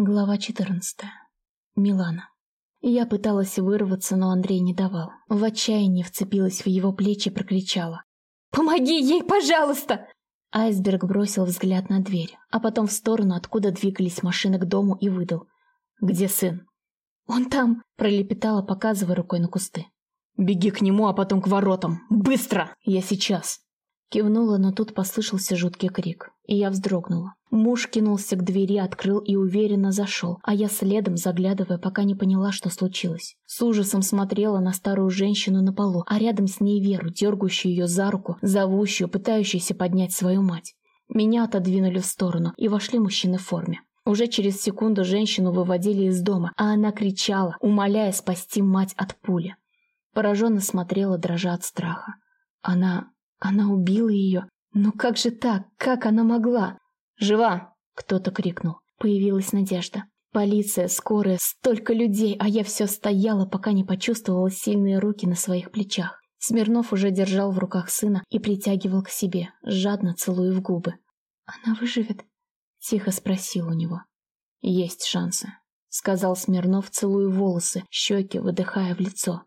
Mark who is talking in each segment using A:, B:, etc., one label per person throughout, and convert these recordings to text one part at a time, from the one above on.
A: Глава 14. Милана. Я пыталась вырваться, но Андрей не давал. В отчаянии вцепилась в его плечи и прокричала. «Помоги ей, пожалуйста!» Айсберг бросил взгляд на дверь, а потом в сторону, откуда двигались машины к дому, и выдал. «Где сын?» «Он там!» – пролепетала, показывая рукой на кусты. «Беги к нему, а потом к воротам! Быстро! Я сейчас!» Кивнула, но тут послышался жуткий крик, и я вздрогнула. Муж кинулся к двери, открыл и уверенно зашел, а я следом, заглядывая, пока не поняла, что случилось. С ужасом смотрела на старую женщину на полу, а рядом с ней Веру, дергающую ее за руку, зовущую, пытающуюся поднять свою мать. Меня отодвинули в сторону, и вошли мужчины в форме. Уже через секунду женщину выводили из дома, а она кричала, умоляя спасти мать от пули. Пораженно смотрела, дрожа от страха. Она она убила ее. Но как же так? Как она могла? «Жива!» — кто-то крикнул. Появилась надежда. Полиция, скорая, столько людей, а я все стояла, пока не почувствовала сильные руки на своих плечах. Смирнов уже держал в руках сына и притягивал к себе, жадно целуя в губы. «Она выживет?» — тихо спросил у него. «Есть шансы», — сказал Смирнов, целуя волосы, щеки, выдыхая в лицо.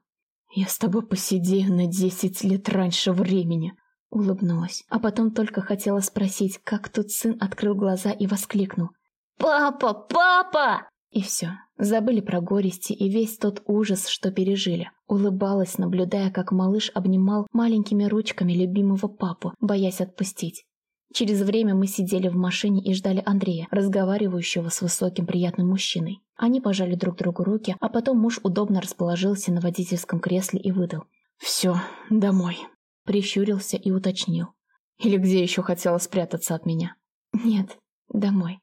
A: «Я с тобой посидею на десять лет раньше времени», Улыбнулась, а потом только хотела спросить, как тут сын открыл глаза и воскликнул. «Папа! Папа!» И все. Забыли про горести и весь тот ужас, что пережили. Улыбалась, наблюдая, как малыш обнимал маленькими ручками любимого папу, боясь отпустить. Через время мы сидели в машине и ждали Андрея, разговаривающего с высоким приятным мужчиной. Они пожали друг другу руки, а потом муж удобно расположился на водительском кресле и выдал. «Все, домой». Прищурился и уточнил. Или где еще хотела спрятаться от меня? Нет, домой.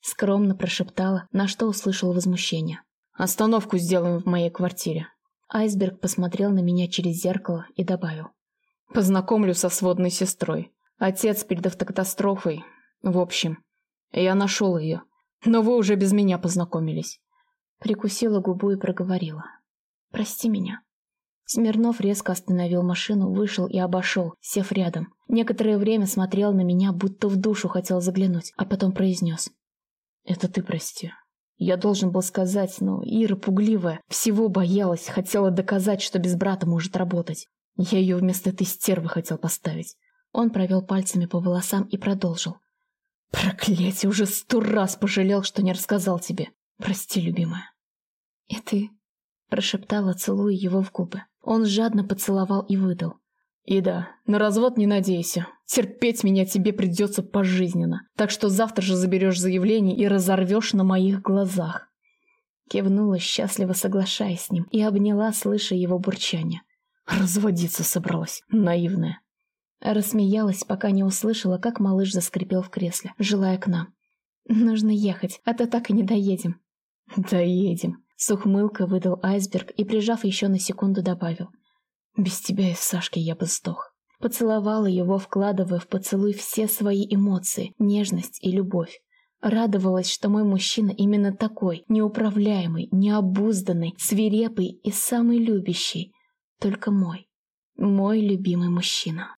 A: Скромно прошептала, на что услышал возмущение. Остановку сделаем в моей квартире. Айсберг посмотрел на меня через зеркало и добавил. Познакомлю со сводной сестрой. Отец перед автокатастрофой. В общем, я нашел ее. Но вы уже без меня познакомились. Прикусила губу и проговорила. Прости меня. Смирнов резко остановил машину, вышел и обошел, сев рядом. Некоторое время смотрел на меня, будто в душу хотел заглянуть, а потом произнес. «Это ты прости. Я должен был сказать, но Ира пугливая, всего боялась, хотела доказать, что без брата может работать. Я ее вместо этой стервы хотел поставить». Он провел пальцами по волосам и продолжил. «Проклятие, уже сто раз пожалел, что не рассказал тебе. Прости, любимая». «И ты?» – прошептала, целуя его в губы. Он жадно поцеловал и выдал. «И да, на развод не надейся. Терпеть меня тебе придется пожизненно. Так что завтра же заберешь заявление и разорвешь на моих глазах». Кивнула, счастливо соглашаясь с ним, и обняла, слыша его бурчание. Разводиться собралась, наивная. Рассмеялась, пока не услышала, как малыш заскрипел в кресле, желая к нам. «Нужно ехать, а то так и не доедем». «Доедем», с ухмылкой выдал айсберг и, прижав еще на секунду, добавил. «Без тебя и Сашки я бы сдох». Поцеловала его, вкладывая в поцелуй все свои эмоции, нежность и любовь. Радовалась, что мой мужчина именно такой, неуправляемый, необузданный, свирепый и самый любящий. Только мой. Мой любимый мужчина.